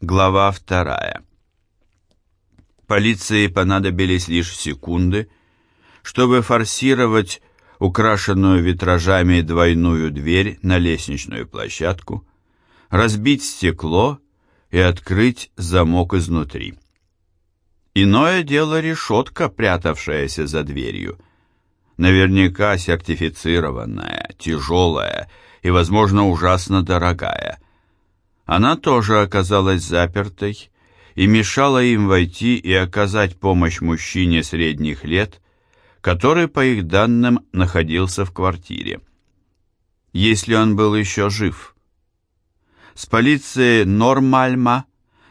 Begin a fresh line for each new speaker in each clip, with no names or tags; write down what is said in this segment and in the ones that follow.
Глава вторая. Полиции понадобились лишь секунды, чтобы форсировать украшенную витражами двойную дверь на лестничную площадку, разбить стекло и открыть замок изнутри. Иное дело решетка, прятавшаяся за дверью. Наверняка сертифицированная, тяжелая и, возможно, ужасно дорогая – она тоже оказалась запертой и мешала им войти и оказать помощь мужчине средних лет, который, по их данным, находился в квартире. Если он был еще жив. С полицией Нормальма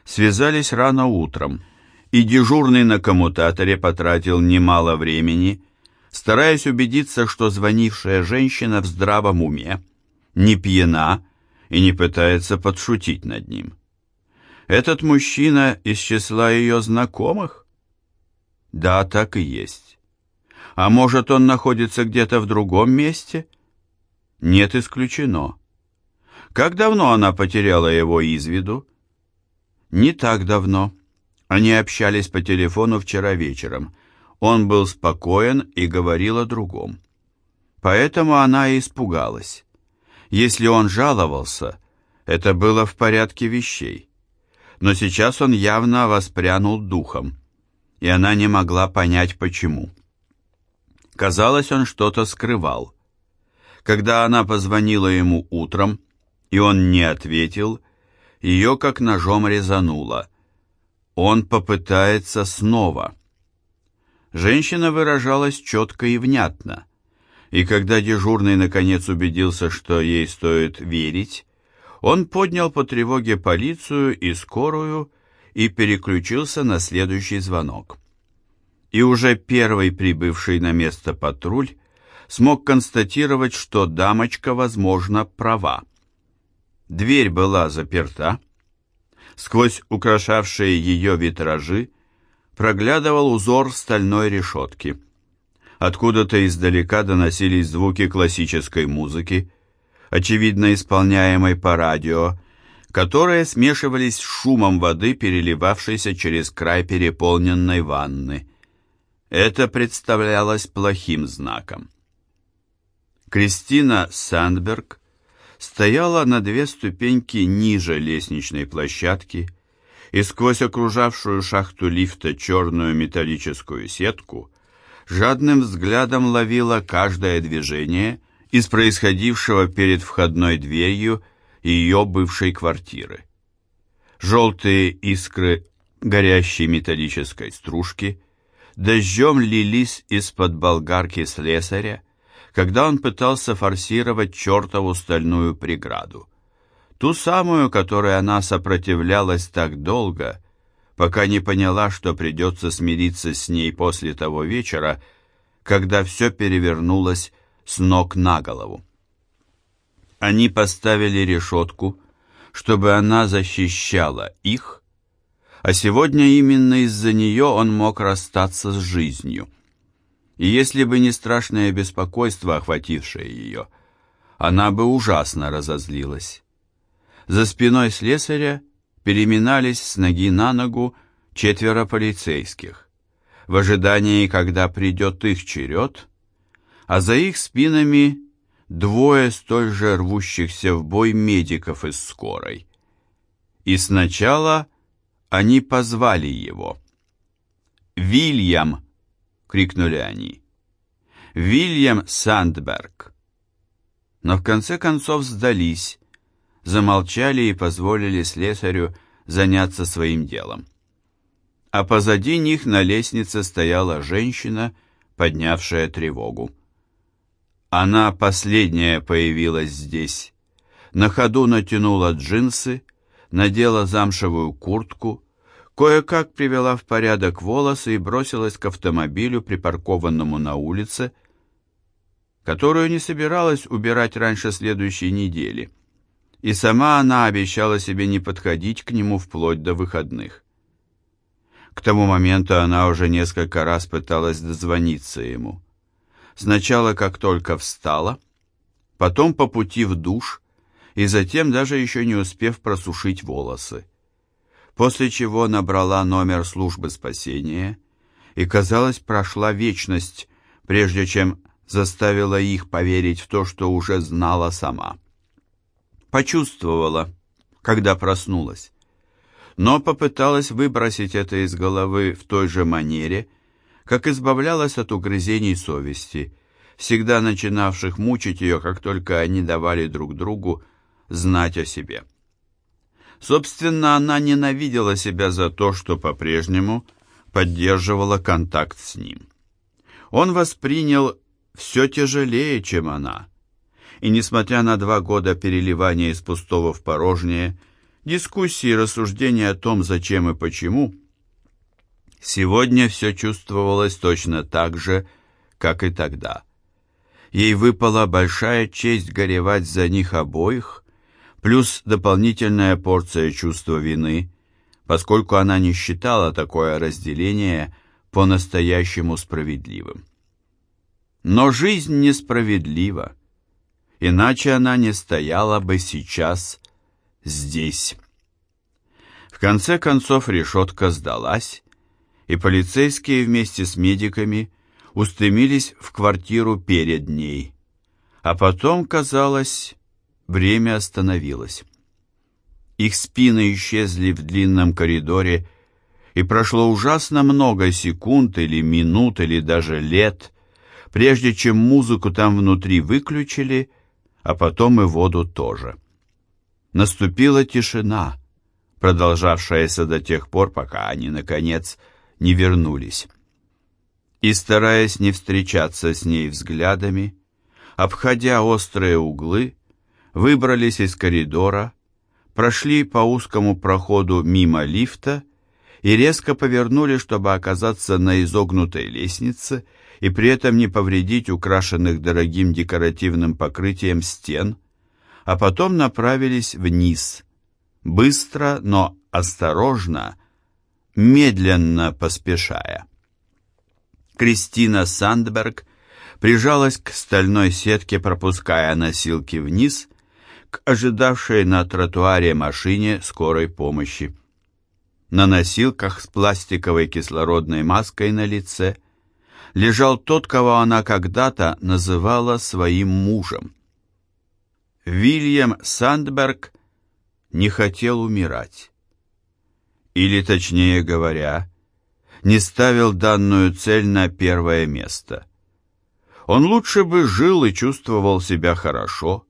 связались рано утром, и дежурный на коммутаторе потратил немало времени, стараясь убедиться, что звонившая женщина в здравом уме, не пьяна и не пытается подшутить над ним. Этот мужчина из числа ее знакомых? Да, так и есть. А может, он находится где-то в другом месте? Нет, исключено. Как давно она потеряла его из виду? Не так давно. Они общались по телефону вчера вечером. Он был спокоен и говорил о другом. Поэтому она и испугалась. Если он жаловался, это было в порядке вещей. Но сейчас он явно воспрянул духом, и она не могла понять, почему. Казалось, он что-то скрывал. Когда она позвонила ему утром, и он не ответил, ее как ножом резануло. Он попытается снова. Женщина выражалась четко и внятно и когда дежурный наконец убедился, что ей стоит верить, он поднял по тревоге полицию и скорую и переключился на следующий звонок. И уже первый прибывший на место патруль смог констатировать, что дамочка, возможно, права. Дверь была заперта. Сквозь украшавшие ее витражи проглядывал узор стальной решетки – Откуда-то издалека доносились звуки классической музыки, очевидно исполняемой по радио, которые смешивались с шумом воды, переливавшейся через край переполненной ванны. Это представлялось плохим знаком. Кристина Сандберг стояла на две ступеньки ниже лестничной площадки и сквозь окружавшую шахту лифта черную металлическую сетку жадным взглядом ловила каждое движение из происходившего перед входной дверью ее бывшей квартиры. Желтые искры горящей металлической стружки дождем лились из-под болгарки слесаря, когда он пытался форсировать чертову стальную преграду. Ту самую, которой она сопротивлялась так долго, пока не поняла, что придется смириться с ней после того вечера, когда все перевернулось с ног на голову. Они поставили решетку, чтобы она защищала их, а сегодня именно из-за нее он мог расстаться с жизнью. И если бы не страшное беспокойство, охватившее ее, она бы ужасно разозлилась. За спиной слесаря переминались с ноги на ногу четверо полицейских, в ожидании, когда придет их черед, а за их спинами двое столь же рвущихся в бой медиков из скорой. И сначала они позвали его. «Вильям!» — крикнули они. «Вильям Сандберг!» Но в конце концов сдались, замолчали и позволили слесарю заняться своим делом. А позади них на лестнице стояла женщина, поднявшая тревогу. Она последняя появилась здесь. На ходу натянула джинсы, надела замшевую куртку, кое-как привела в порядок волосы и бросилась к автомобилю, припаркованному на улице, которую не собиралась убирать раньше следующей недели и сама она обещала себе не подходить к нему вплоть до выходных. К тому моменту она уже несколько раз пыталась дозвониться ему. Сначала, как только встала, потом по пути в душ, и затем даже еще не успев просушить волосы. после чего набрала номер службы спасения и, казалось, прошла вечность, прежде чем заставила их поверить в то, что уже знала сама. Почувствовала, когда проснулась, но попыталась выбросить это из головы в той же манере, как избавлялась от угрызений совести, всегда начинавших мучить ее, как только они давали друг другу знать о себе. Собственно, она ненавидела себя за то, что по-прежнему поддерживала контакт с ним. Он воспринял все тяжелее, чем она. И несмотря на два года переливания из пустого в порожнее, дискуссии и рассуждения о том, зачем и почему, сегодня все чувствовалось точно так же, как и тогда. Ей выпала большая честь горевать за них обоих, плюс дополнительная порция чувства вины, поскольку она не считала такое разделение по-настоящему справедливым. Но жизнь несправедлива, иначе она не стояла бы сейчас здесь. В конце концов решетка сдалась, и полицейские вместе с медиками устремились в квартиру перед ней. А потом, казалось, время остановилось. Их спины исчезли в длинном коридоре, и прошло ужасно много секунд или минут или даже лет, прежде чем музыку там внутри выключили, а потом и воду тоже. Наступила тишина, продолжавшаяся до тех пор, пока они, наконец, не вернулись. И, стараясь не встречаться с ней взглядами, обходя острые углы, выбрались из коридора, прошли по узкому проходу мимо лифта и резко повернули, чтобы оказаться на изогнутой лестнице и при этом не повредить украшенных дорогим декоративным покрытием стен, а потом направились вниз, быстро, но осторожно, медленно поспешая. Кристина Сандберг прижалась к стальной сетке, пропуская носилки вниз, к ожидавшей на тротуаре машине скорой помощи. На носилках с пластиковой кислородной маской на лице – лежал тот, кого она когда-то называла своим мужем. Вильям Сандберг не хотел умирать. Или, точнее говоря, не ставил данную цель на первое место. Он лучше бы жил и чувствовал себя хорошо,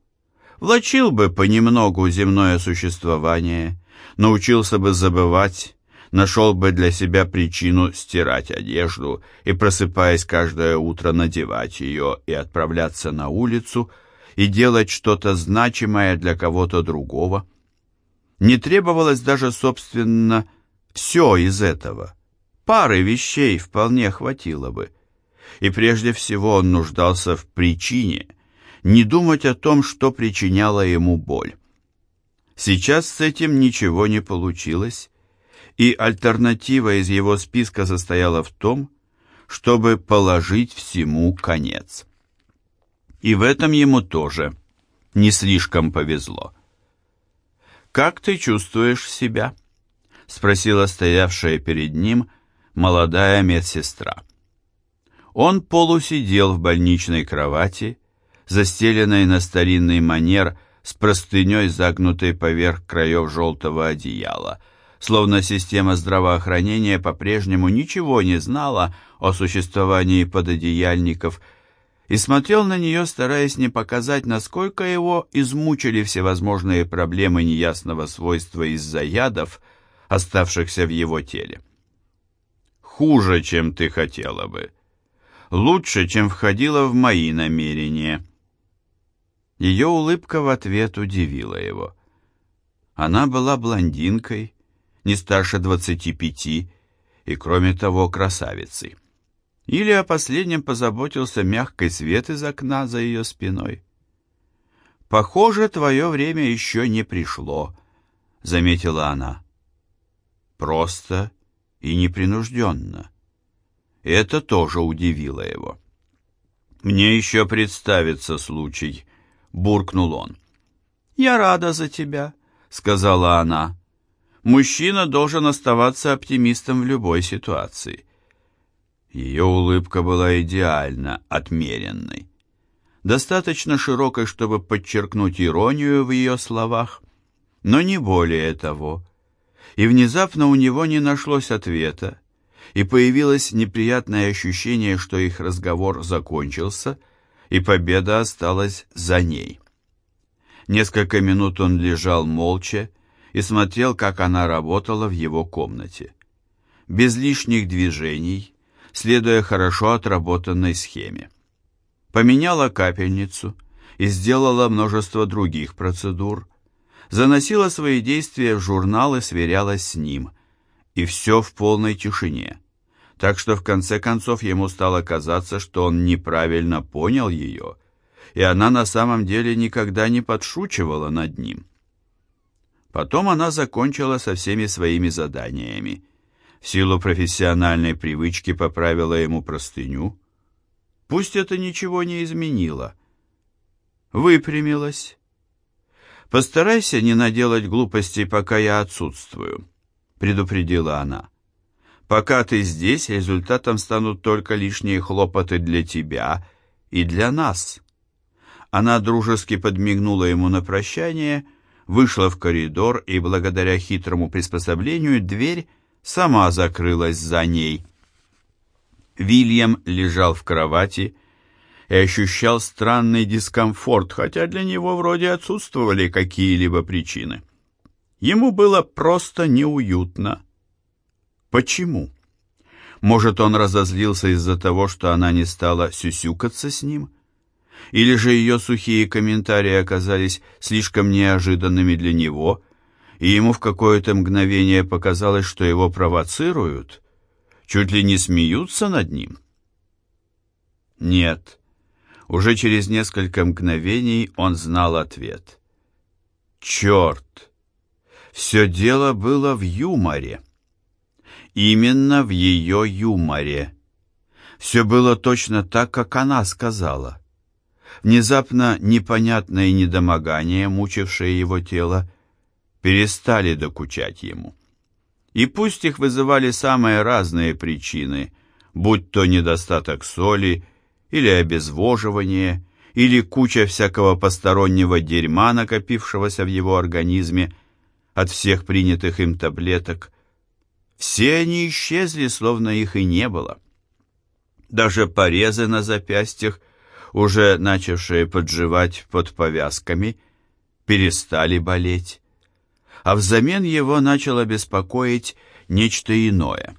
влачил бы понемногу земное существование, научился бы забывать нашел бы для себя причину стирать одежду и, просыпаясь каждое утро, надевать ее и отправляться на улицу и делать что-то значимое для кого-то другого. Не требовалось даже, собственно, все из этого. Пары вещей вполне хватило бы. И прежде всего он нуждался в причине, не думать о том, что причиняло ему боль. Сейчас с этим ничего не получилось, и альтернатива из его списка состояла в том, чтобы положить всему конец. И в этом ему тоже не слишком повезло. «Как ты чувствуешь себя?» — спросила стоявшая перед ним молодая медсестра. Он полусидел в больничной кровати, застеленной на старинный манер с простыней, загнутой поверх краев желтого одеяла — словно система здравоохранения по-прежнему ничего не знала о существовании пододеяльников, и смотрел на нее, стараясь не показать, насколько его измучили всевозможные проблемы неясного свойства из-за ядов, оставшихся в его теле. «Хуже, чем ты хотела бы. Лучше, чем входило в мои намерения». Ее улыбка в ответ удивила его. Она была блондинкой, не старше двадцати пяти и, кроме того, красавицей. Или о последнем позаботился мягкий свет из окна за ее спиной. «Похоже, твое время еще не пришло», — заметила она. Просто и непринужденно. Это тоже удивило его. «Мне еще представится случай», — буркнул он. «Я рада за тебя», — сказала она. Мужчина должен оставаться оптимистом в любой ситуации. Ее улыбка была идеально отмеренной. Достаточно широкой, чтобы подчеркнуть иронию в ее словах, но не более того. И внезапно у него не нашлось ответа, и появилось неприятное ощущение, что их разговор закончился, и победа осталась за ней. Несколько минут он лежал молча и смотрел, как она работала в его комнате. Без лишних движений, следуя хорошо отработанной схеме. Поменяла капельницу и сделала множество других процедур, заносила свои действия в журнал и сверялась с ним, и все в полной тишине. Так что в конце концов ему стало казаться, что он неправильно понял ее, и она на самом деле никогда не подшучивала над ним. Потом она закончила со всеми своими заданиями. В силу профессиональной привычки поправила ему простыню. Пусть это ничего не изменило. Выпрямилась. «Постарайся не наделать глупостей, пока я отсутствую», — предупредила она. «Пока ты здесь, результатом станут только лишние хлопоты для тебя и для нас». Она дружески подмигнула ему на прощание — вышла в коридор, и благодаря хитрому приспособлению дверь сама закрылась за ней. Вильям лежал в кровати и ощущал странный дискомфорт, хотя для него вроде отсутствовали какие-либо причины. Ему было просто неуютно. Почему? Может, он разозлился из-за того, что она не стала сюсюкаться с ним? Или же ее сухие комментарии оказались слишком неожиданными для него, и ему в какое-то мгновение показалось, что его провоцируют, чуть ли не смеются над ним? Нет. Уже через несколько мгновений он знал ответ. Черт! Все дело было в юморе. Именно в ее юморе. Все было точно так, как она сказала. Внезапно непонятное недомогание, мучившее его тело, перестали докучать ему. И пусть их вызывали самые разные причины, будь то недостаток соли, или обезвоживание, или куча всякого постороннего дерьма, накопившегося в его организме от всех принятых им таблеток, все они исчезли, словно их и не было. Даже порезы на запястьях уже начавшие подживать под повязками, перестали болеть, а взамен его начало беспокоить нечто иное.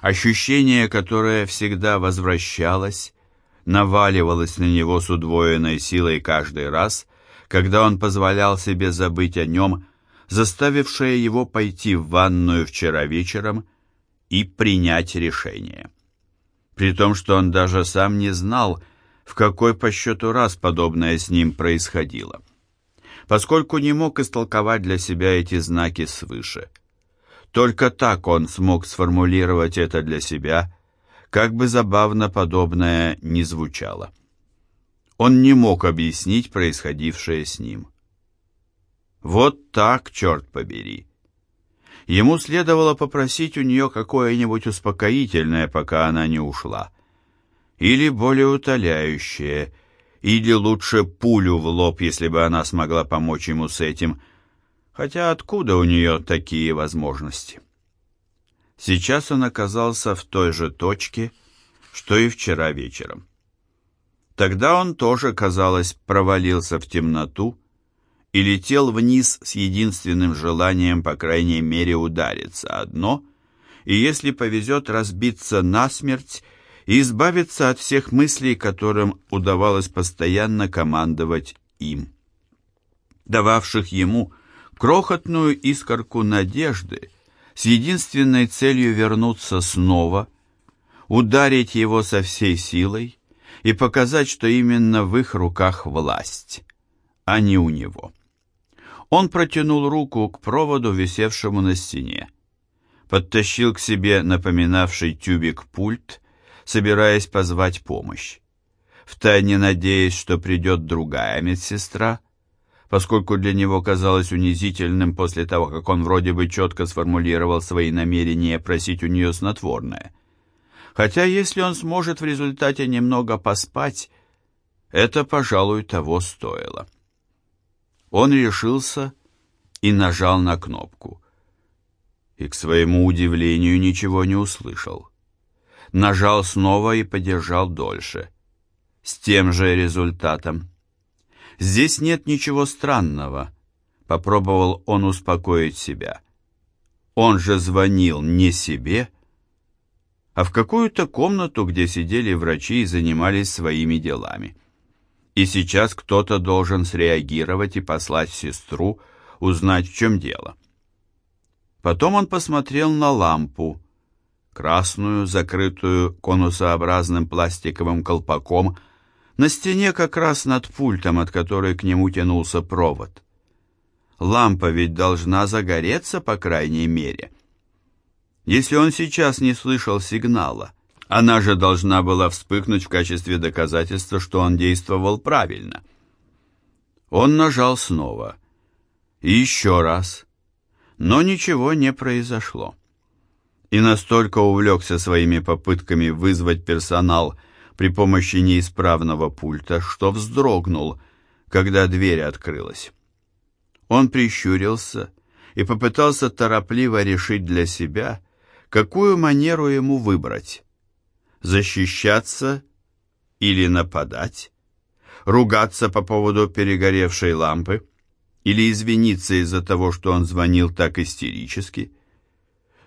Ощущение, которое всегда возвращалось, наваливалось на него с удвоенной силой каждый раз, когда он позволял себе забыть о нем, заставившее его пойти в ванную вчера вечером и принять решение. При том, что он даже сам не знал, в какой по счету раз подобное с ним происходило, поскольку не мог истолковать для себя эти знаки свыше. Только так он смог сформулировать это для себя, как бы забавно подобное ни звучало. Он не мог объяснить происходившее с ним. Вот так, черт побери. Ему следовало попросить у нее какое-нибудь успокоительное, пока она не ушла или более утоляющее, или лучше пулю в лоб, если бы она смогла помочь ему с этим, хотя откуда у нее такие возможности? Сейчас он оказался в той же точке, что и вчера вечером. Тогда он тоже, казалось, провалился в темноту и летел вниз с единственным желанием, по крайней мере, удариться одно, и если повезет разбиться насмерть и избавиться от всех мыслей, которым удавалось постоянно командовать им, дававших ему крохотную искорку надежды с единственной целью вернуться снова, ударить его со всей силой и показать, что именно в их руках власть, а не у него. Он протянул руку к проводу, висевшему на стене, подтащил к себе напоминавший тюбик пульт собираясь позвать помощь. Втайне надеясь, что придет другая медсестра, поскольку для него казалось унизительным после того, как он вроде бы четко сформулировал свои намерения просить у нее снотворное. Хотя если он сможет в результате немного поспать, это, пожалуй, того стоило. Он решился и нажал на кнопку. И, к своему удивлению, ничего не услышал. Нажал снова и подержал дольше. С тем же результатом. Здесь нет ничего странного, попробовал он успокоить себя. Он же звонил не себе, а в какую-то комнату, где сидели врачи и занимались своими делами. И сейчас кто-то должен среагировать и послать сестру, узнать, в чем дело. Потом он посмотрел на лампу, красную, закрытую конусообразным пластиковым колпаком, на стене как раз над пультом, от которой к нему тянулся провод. Лампа ведь должна загореться, по крайней мере. Если он сейчас не слышал сигнала, она же должна была вспыхнуть в качестве доказательства, что он действовал правильно. Он нажал снова. И еще раз. Но ничего не произошло. И настолько увлекся своими попытками вызвать персонал – при помощи неисправного пульта, что вздрогнул, когда дверь открылась. Он прищурился и попытался торопливо решить для себя, какую манеру ему выбрать. Защищаться или нападать? Ругаться по поводу перегоревшей лампы? Или извиниться из-за того, что он звонил так истерически?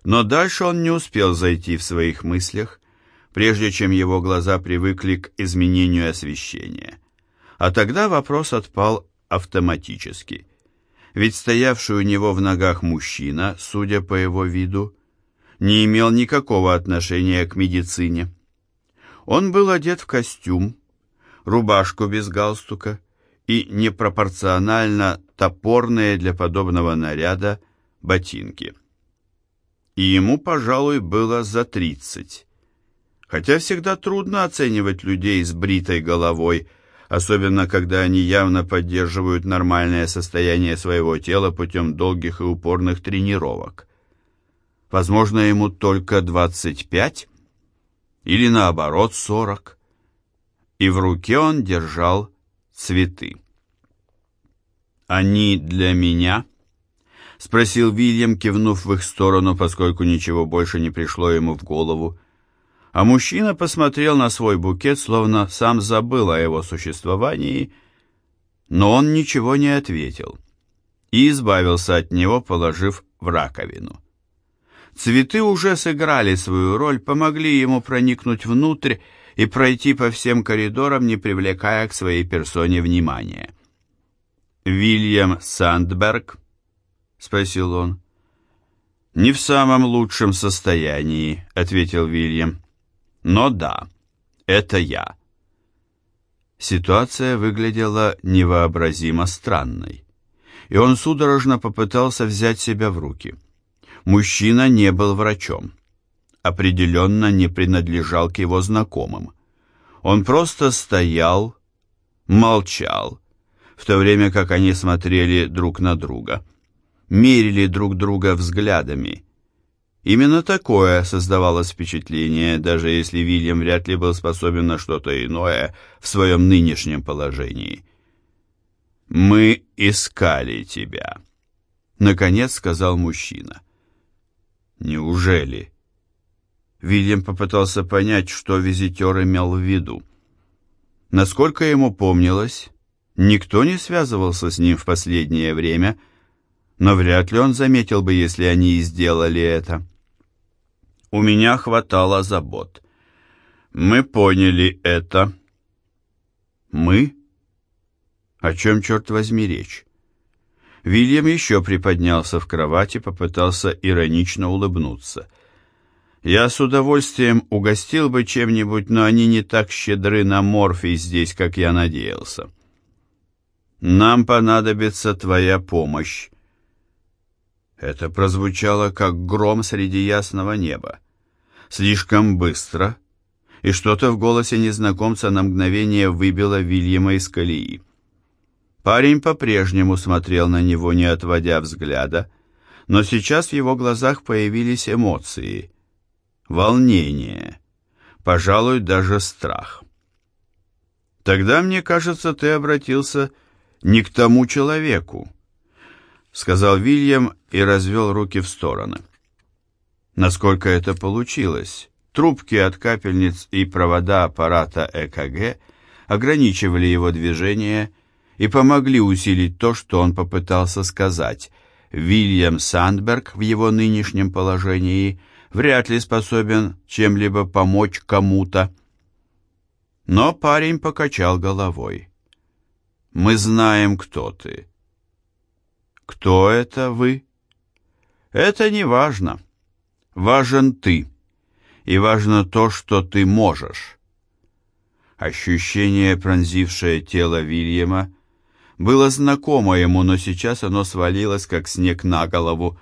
Но дальше он не успел зайти в своих мыслях, прежде чем его глаза привыкли к изменению освещения. А тогда вопрос отпал автоматически. Ведь стоявший у него в ногах мужчина, судя по его виду, не имел никакого отношения к медицине. Он был одет в костюм, рубашку без галстука и непропорционально топорные для подобного наряда ботинки. И ему, пожалуй, было за тридцать хотя всегда трудно оценивать людей с бритой головой, особенно когда они явно поддерживают нормальное состояние своего тела путем долгих и упорных тренировок. Возможно, ему только 25 или наоборот 40. И в руке он держал цветы. «Они для меня?» — спросил Вильям, кивнув в их сторону, поскольку ничего больше не пришло ему в голову а мужчина посмотрел на свой букет, словно сам забыл о его существовании, но он ничего не ответил и избавился от него, положив в раковину. Цветы уже сыграли свою роль, помогли ему проникнуть внутрь и пройти по всем коридорам, не привлекая к своей персоне внимания. «Вильям Сандберг?» — спросил он. «Не в самом лучшем состоянии», — ответил Вильям. Но да, это я. Ситуация выглядела невообразимо странной, и он судорожно попытался взять себя в руки. Мужчина не был врачом, определенно не принадлежал к его знакомым. Он просто стоял, молчал, в то время как они смотрели друг на друга, мерили друг друга взглядами, Именно такое создавалось впечатление, даже если Вильям вряд ли был способен на что-то иное в своем нынешнем положении. «Мы искали тебя», — наконец сказал мужчина. «Неужели?» Вильям попытался понять, что визитер имел в виду. Насколько ему помнилось, никто не связывался с ним в последнее время, но вряд ли он заметил бы, если они и сделали это. У меня хватало забот. Мы поняли это. Мы? О чем, черт возьми, речь? Вильям еще приподнялся в кровати, попытался иронично улыбнуться. Я с удовольствием угостил бы чем-нибудь, но они не так щедры на морфий здесь, как я надеялся. Нам понадобится твоя помощь. Это прозвучало, как гром среди ясного неба слишком быстро, и что-то в голосе незнакомца на мгновение выбило Вильяма из колеи. Парень по-прежнему смотрел на него, не отводя взгляда, но сейчас в его глазах появились эмоции. Волнение, пожалуй, даже страх. «Тогда, мне кажется, ты обратился не к тому человеку», сказал Вильям и развел руки в стороны. Насколько это получилось? Трубки от капельниц и провода аппарата ЭКГ ограничивали его движение и помогли усилить то, что он попытался сказать. Вильям Сандберг в его нынешнем положении вряд ли способен чем-либо помочь кому-то. Но парень покачал головой. «Мы знаем, кто ты». «Кто это вы?» «Это не важно. Важен ты» и важно то, что ты можешь. Ощущение, пронзившее тело Вильяма, было знакомо ему, но сейчас оно свалилось, как снег на голову.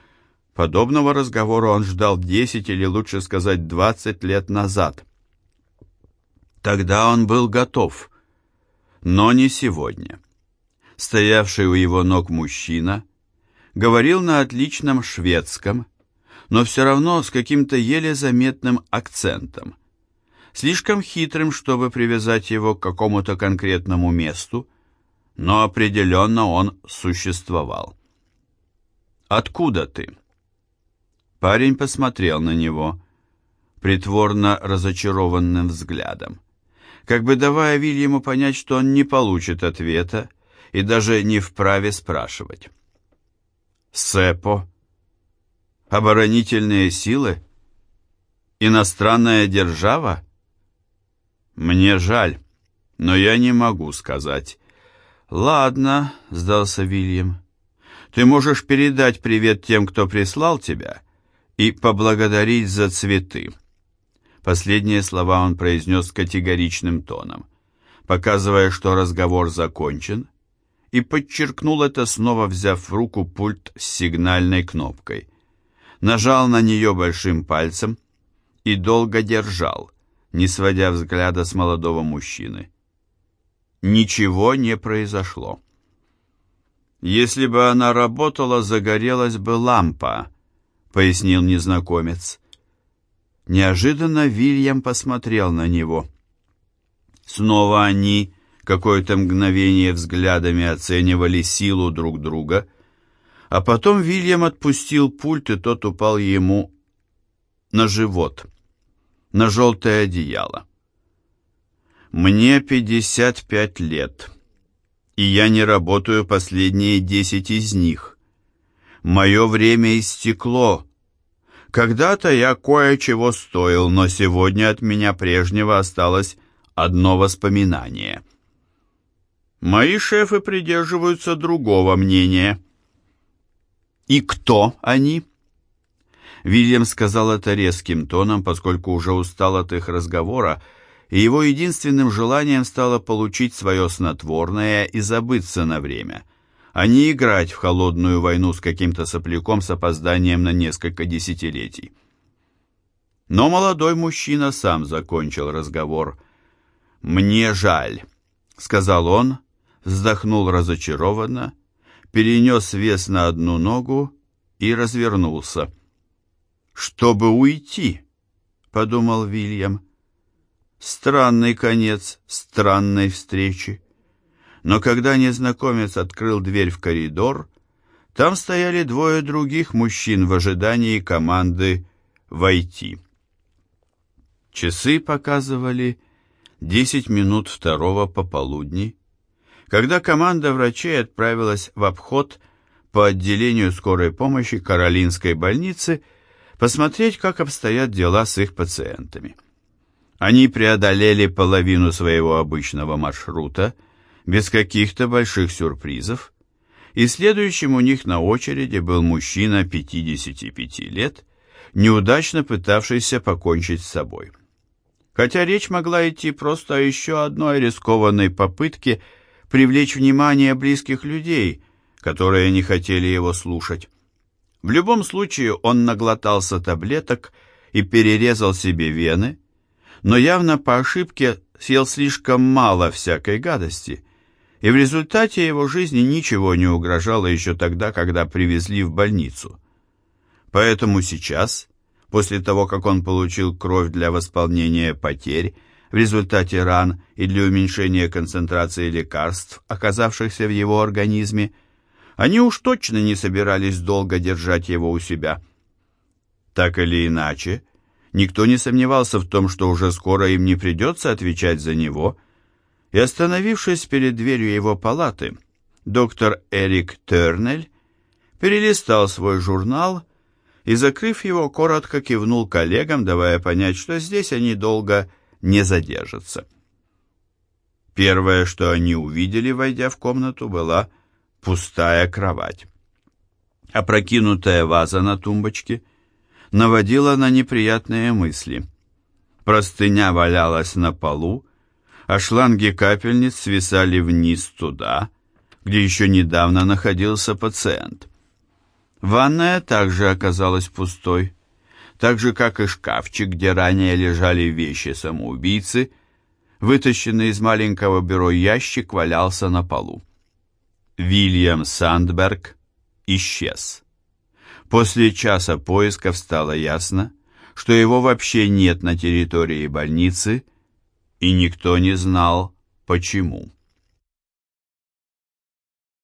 Подобного разговора он ждал десять или, лучше сказать, двадцать лет назад. Тогда он был готов, но не сегодня. Стоявший у его ног мужчина говорил на отличном шведском, но все равно с каким-то еле заметным акцентом. Слишком хитрым, чтобы привязать его к какому-то конкретному месту, но определенно он существовал. «Откуда ты?» Парень посмотрел на него, притворно разочарованным взглядом, как бы давая Вильяму понять, что он не получит ответа и даже не вправе спрашивать. «Сепо», Оборонительные силы? Иностранная держава? Мне жаль, но я не могу сказать. Ладно, сдался Вильям. Ты можешь передать привет тем, кто прислал тебя, и поблагодарить за цветы. Последние слова он произнес категоричным тоном, показывая, что разговор закончен, и подчеркнул это, снова взяв в руку пульт с сигнальной кнопкой нажал на нее большим пальцем и долго держал, не сводя взгляда с молодого мужчины. Ничего не произошло. «Если бы она работала, загорелась бы лампа», — пояснил незнакомец. Неожиданно Вильям посмотрел на него. Снова они какое-то мгновение взглядами оценивали силу друг друга — а потом Вильям отпустил пульт, и тот упал ему на живот, на желтое одеяло. «Мне 55 лет, и я не работаю последние 10 из них. Мое время истекло. Когда-то я кое-чего стоил, но сегодня от меня прежнего осталось одно воспоминание. Мои шефы придерживаются другого мнения». «И кто они?» Вильям сказал это резким тоном, поскольку уже устал от их разговора, и его единственным желанием стало получить свое снотворное и забыться на время, а не играть в холодную войну с каким-то сопляком с опозданием на несколько десятилетий. Но молодой мужчина сам закончил разговор. «Мне жаль», — сказал он, вздохнул разочарованно перенес вес на одну ногу и развернулся. «Чтобы уйти», — подумал Вильям. Странный конец странной встречи. Но когда незнакомец открыл дверь в коридор, там стояли двое других мужчин в ожидании команды «Войти». Часы показывали десять минут второго пополудни, когда команда врачей отправилась в обход по отделению скорой помощи Каролинской больницы посмотреть, как обстоят дела с их пациентами. Они преодолели половину своего обычного маршрута без каких-то больших сюрпризов, и следующим у них на очереди был мужчина 55 лет, неудачно пытавшийся покончить с собой. Хотя речь могла идти просто о еще одной рискованной попытке – привлечь внимание близких людей, которые не хотели его слушать. В любом случае он наглотался таблеток и перерезал себе вены, но явно по ошибке съел слишком мало всякой гадости и в результате его жизни ничего не угрожало еще тогда, когда привезли в больницу. Поэтому сейчас, после того, как он получил кровь для восполнения потерь в результате ран и для уменьшения концентрации лекарств, оказавшихся в его организме, они уж точно не собирались долго держать его у себя. Так или иначе, никто не сомневался в том, что уже скоро им не придется отвечать за него, и, остановившись перед дверью его палаты, доктор Эрик Тернель перелистал свой журнал и, закрыв его, коротко кивнул коллегам, давая понять, что здесь они долго не задержатся. Первое, что они увидели, войдя в комнату, была пустая кровать. Опрокинутая ваза на тумбочке наводила на неприятные мысли. Простыня валялась на полу, а шланги капельниц свисали вниз туда, где еще недавно находился пациент. Ванная также оказалась пустой, так же, как и шкафчик, где ранее лежали вещи самоубийцы, вытащенный из маленького бюро ящик валялся на полу. Вильям Сандберг исчез. После часа поисков стало ясно, что его вообще нет на территории больницы, и никто не знал, почему.